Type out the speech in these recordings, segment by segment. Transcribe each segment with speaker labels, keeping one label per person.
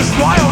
Speaker 1: is wild.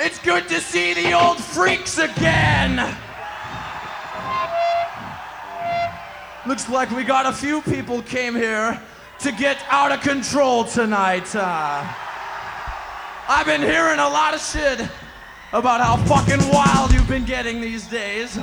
Speaker 1: It's good to see the old freaks again. Looks like we got a few people came here to get out of control tonight. Uh, I've been hearing a lot of shit about how fucking wild you've been getting these days.